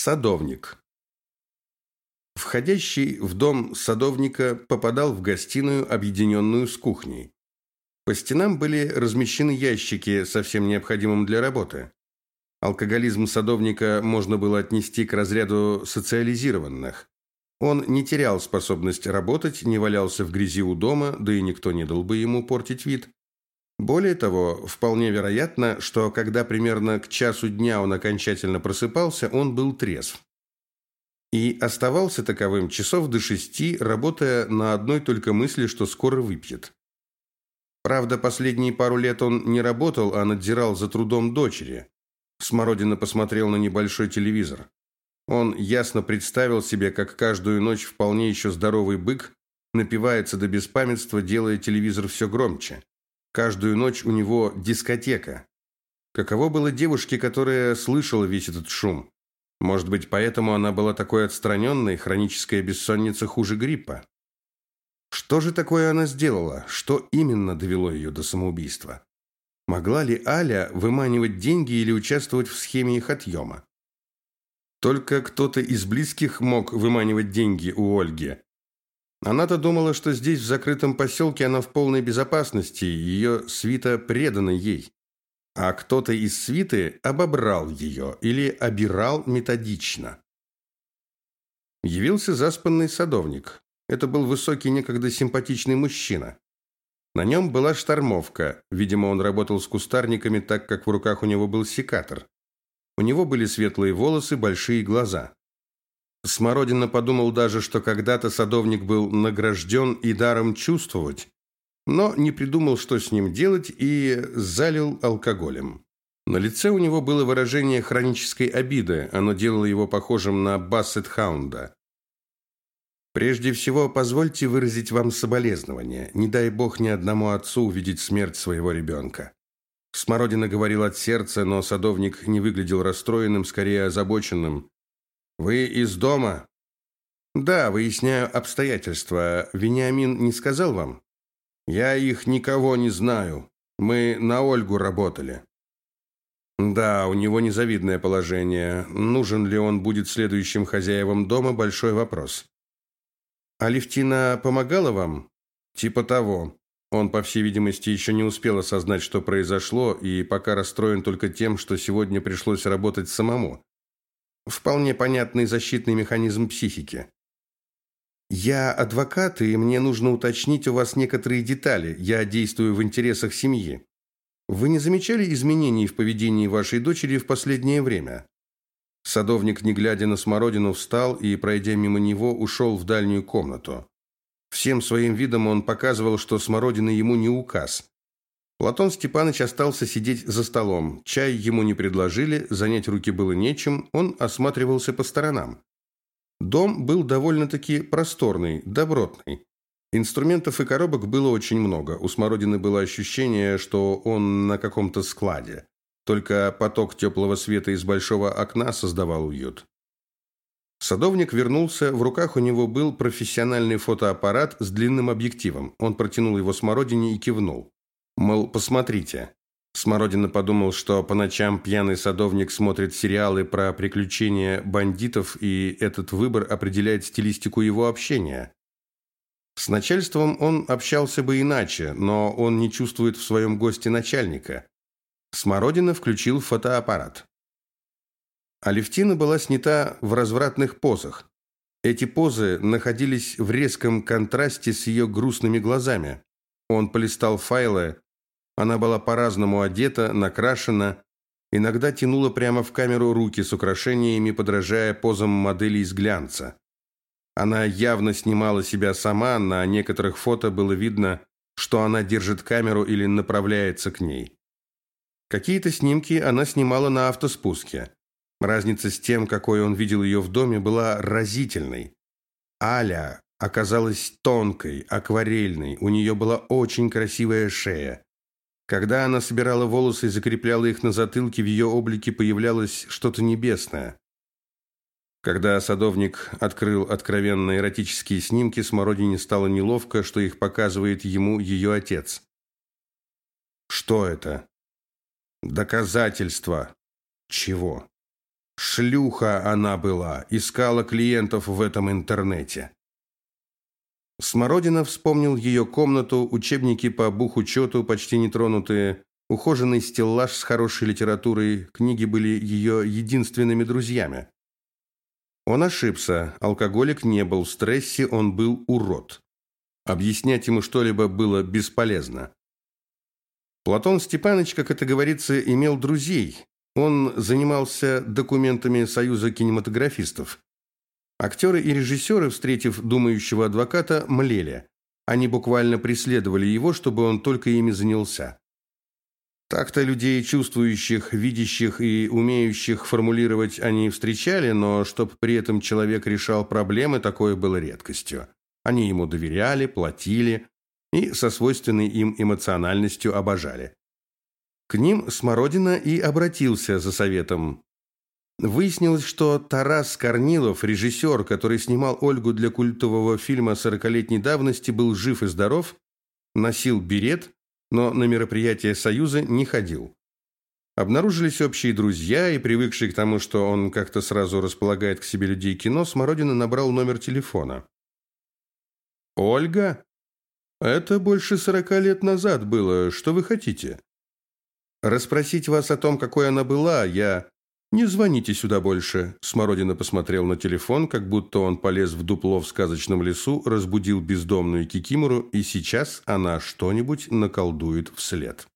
Садовник. Входящий в дом садовника попадал в гостиную, объединенную с кухней. По стенам были размещены ящики со всем необходимым для работы. Алкоголизм садовника можно было отнести к разряду социализированных. Он не терял способность работать, не валялся в грязи у дома, да и никто не дал бы ему портить вид. Более того, вполне вероятно, что когда примерно к часу дня он окончательно просыпался, он был трезв. И оставался таковым часов до шести, работая на одной только мысли, что скоро выпьет. Правда, последние пару лет он не работал, а надзирал за трудом дочери. Смородина посмотрел на небольшой телевизор. Он ясно представил себе, как каждую ночь вполне еще здоровый бык напивается до беспамятства, делая телевизор все громче. Каждую ночь у него дискотека. Каково было девушке, которая слышала весь этот шум? Может быть, поэтому она была такой отстраненной, хроническая бессонница хуже гриппа. Что же такое она сделала? Что именно довело ее до самоубийства? Могла ли Аля выманивать деньги или участвовать в схеме их отъема? Только кто-то из близких мог выманивать деньги у Ольги, она-то думала, что здесь, в закрытом поселке, она в полной безопасности, ее свита предана ей. А кто-то из свиты обобрал ее или обирал методично. Явился заспанный садовник. Это был высокий, некогда симпатичный мужчина. На нем была штормовка. Видимо, он работал с кустарниками, так как в руках у него был секатор. У него были светлые волосы, большие глаза. Смородина подумал даже, что когда-то садовник был награжден и даром чувствовать, но не придумал, что с ним делать, и залил алкоголем. На лице у него было выражение хронической обиды, оно делало его похожим на Бассет-хаунда. «Прежде всего, позвольте выразить вам соболезнования. Не дай бог ни одному отцу увидеть смерть своего ребенка». Смородина говорил от сердца, но садовник не выглядел расстроенным, скорее озабоченным. «Вы из дома?» «Да, выясняю обстоятельства. Вениамин не сказал вам?» «Я их никого не знаю. Мы на Ольгу работали». «Да, у него незавидное положение. Нужен ли он будет следующим хозяевам дома – большой вопрос». «Алевтина помогала вам?» «Типа того. Он, по всей видимости, еще не успел осознать, что произошло, и пока расстроен только тем, что сегодня пришлось работать самому. Вполне понятный защитный механизм психики. Я адвокат, и мне нужно уточнить у вас некоторые детали. Я действую в интересах семьи. Вы не замечали изменений в поведении вашей дочери в последнее время? Садовник, не глядя на Смородину, встал и, пройдя мимо него, ушел в дальнюю комнату. Всем своим видом он показывал, что Смородина ему не указ. Платон Степанович остался сидеть за столом. Чай ему не предложили, занять руки было нечем, он осматривался по сторонам. Дом был довольно-таки просторный, добротный. Инструментов и коробок было очень много. У Смородины было ощущение, что он на каком-то складе. Только поток теплого света из большого окна создавал уют. Садовник вернулся, в руках у него был профессиональный фотоаппарат с длинным объективом. Он протянул его Смородине и кивнул. Мол, посмотрите. Смородина подумал, что по ночам пьяный садовник смотрит сериалы про приключения бандитов, и этот выбор определяет стилистику его общения. С начальством он общался бы иначе, но он не чувствует в своем госте начальника. Смородина включил фотоаппарат. Алевтина была снята в развратных позах. Эти позы находились в резком контрасте с ее грустными глазами. Он полистал файлы, она была по-разному одета, накрашена, иногда тянула прямо в камеру руки с украшениями, подражая позам моделей из глянца. Она явно снимала себя сама, на некоторых фото было видно, что она держит камеру или направляется к ней. Какие-то снимки она снимала на автоспуске. Разница с тем, какой он видел ее в доме, была разительной. Аля оказалась тонкой, акварельной, у нее была очень красивая шея. Когда она собирала волосы и закрепляла их на затылке, в ее облике появлялось что-то небесное. Когда садовник открыл откровенно эротические снимки, Смородине стало неловко, что их показывает ему ее отец. Что это? Доказательства. Чего? Шлюха она была, искала клиентов в этом интернете. Смородина вспомнил ее комнату, учебники по бухучету, почти нетронутые, ухоженный стеллаж с хорошей литературой, книги были ее единственными друзьями. Он ошибся, алкоголик не был в стрессе, он был урод. Объяснять ему что-либо было бесполезно. Платон Степанович, как это говорится, имел друзей. Он занимался документами Союза кинематографистов. Актеры и режиссеры, встретив думающего адвоката, млели. Они буквально преследовали его, чтобы он только ими занялся. Так-то людей, чувствующих, видящих и умеющих формулировать, они встречали, но чтобы при этом человек решал проблемы, такое было редкостью. Они ему доверяли, платили и со свойственной им эмоциональностью обожали. К ним Смородина и обратился за советом. Выяснилось, что Тарас Корнилов, режиссер, который снимал Ольгу для культового фильма «Сорокалетней давности», был жив и здоров, носил берет, но на мероприятие Союза не ходил. Обнаружились общие друзья, и привыкший к тому, что он как-то сразу располагает к себе людей кино, Смородина набрал номер телефона. «Ольга? Это больше сорока лет назад было. Что вы хотите?» «Расспросить вас о том, какой она была, я...» «Не звоните сюда больше», – Смородина посмотрел на телефон, как будто он полез в дупло в сказочном лесу, разбудил бездомную Кикимору, и сейчас она что-нибудь наколдует вслед.